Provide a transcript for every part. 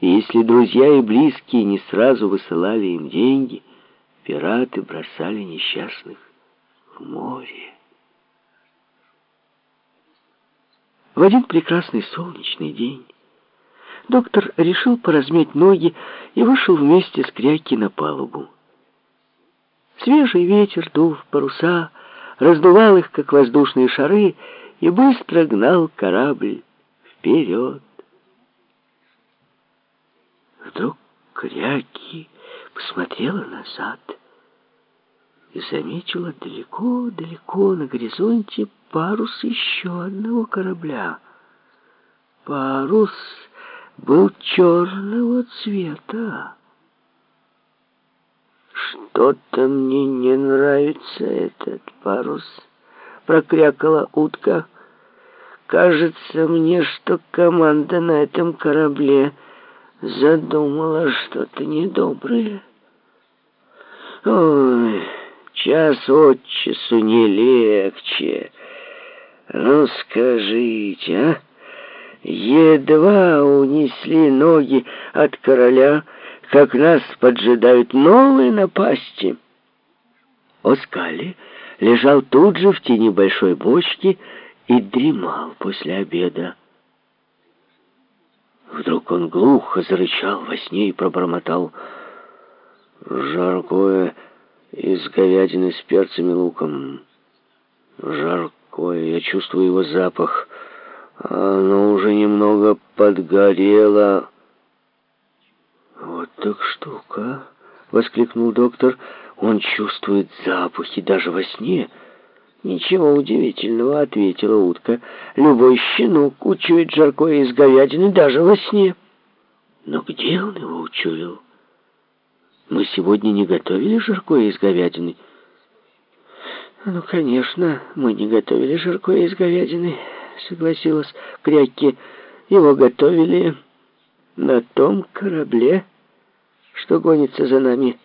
И если друзья и близкие не сразу высылали им деньги, пираты бросали несчастных в море. В один прекрасный солнечный день доктор решил поразмять ноги и вышел вместе с Кряки на палубу. Свежий ветер дул в паруса, раздувал их, как воздушные шары, и быстро гнал корабль вперед. Вдруг Кряки посмотрела назад и заметила далеко-далеко на горизонте парус еще одного корабля. Парус был черного цвета. «Что-то мне не нравится этот парус», — прокрякала утка. «Кажется мне, что команда на этом корабле задумала что-то недоброе». «Ой, час от часу не легче. Ну, скажите, а? Едва унесли ноги от короля, — как нас поджидают новые напасти. Оскали лежал тут же в тени большой бочки и дремал после обеда. Вдруг он глухо зарычал во сне и пробормотал «Жаркое из говядины с перцем и луком. Жаркое, я чувствую его запах. Оно уже немного подгорело». «Вот так штука!» — воскликнул доктор. «Он чувствует запахи даже во сне». «Ничего удивительного», — ответила утка. «Любой щенок учует жаркое из говядины даже во сне». «Но где он его учуял?» «Мы сегодня не готовили жаркое из говядины». «Ну, конечно, мы не готовили жаркое из говядины», — согласилась Крякки. «Его готовили на том корабле, что гонится за нами.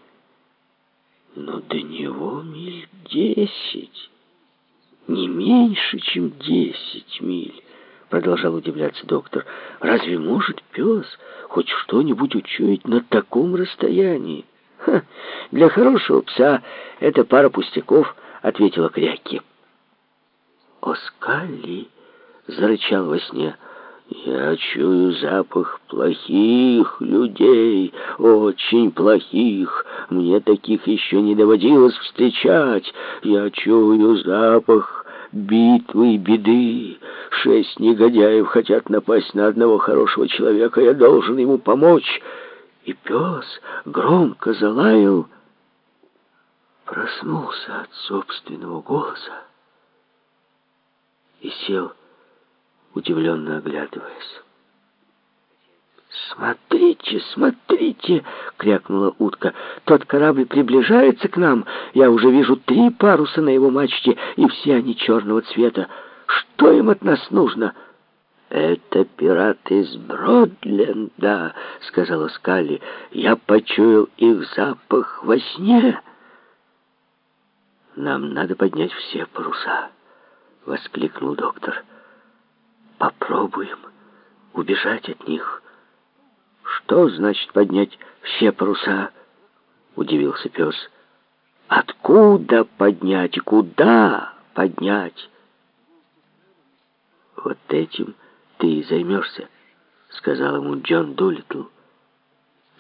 Но до него миль десять, не меньше, чем десять миль, продолжал удивляться доктор. Разве может пес хоть что-нибудь учуять на таком расстоянии? Ха, для хорошего пса это пара пустяков, ответила Кряки. Оскали зарычал во сне. Я чую запах плохих людей, очень плохих. Мне таких еще не доводилось встречать. Я чую запах битвы и беды. Шесть негодяев хотят напасть на одного хорошего человека. Я должен ему помочь. И пес громко залаял, проснулся от собственного голоса и сел удивленно оглядываясь. «Смотрите, смотрите!» — крякнула утка. «Тот корабль приближается к нам. Я уже вижу три паруса на его мачте, и все они черного цвета. Что им от нас нужно?» «Это пираты из Бродленда», — сказала Скалли. «Я почуял их запах во сне». «Нам надо поднять все паруса», — воскликнул доктор. Попробуем убежать от них. Что значит поднять все паруса? Удивился пес. Откуда поднять и куда поднять? Вот этим ты и займешься, сказал ему Джон Дулитл.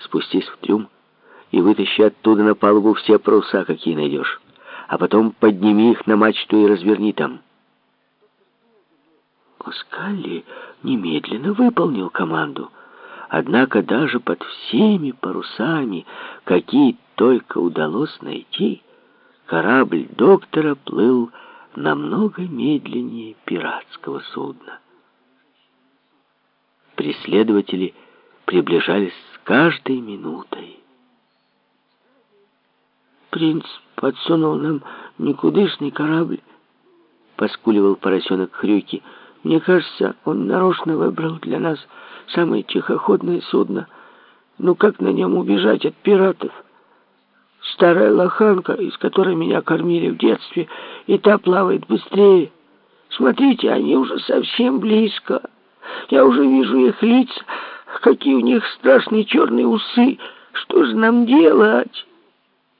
Спустись в трюм и вытащи оттуда на палубу все паруса, какие найдешь, а потом подними их на мачту и разверни там. Скалли немедленно выполнил команду. Однако даже под всеми парусами, какие только удалось найти, корабль доктора плыл намного медленнее пиратского судна. Преследователи приближались с каждой минутой. «Принц подсунул нам никудышный корабль», — поскуливал поросенок Хрюки, — мне кажется, он нарочно выбрал для нас самое тихоходное судно. Ну как на нем убежать от пиратов? Старая лоханка, из которой меня кормили в детстве, и та плавает быстрее. Смотрите, они уже совсем близко. Я уже вижу их лица. Какие у них страшные черные усы! Что же нам делать?»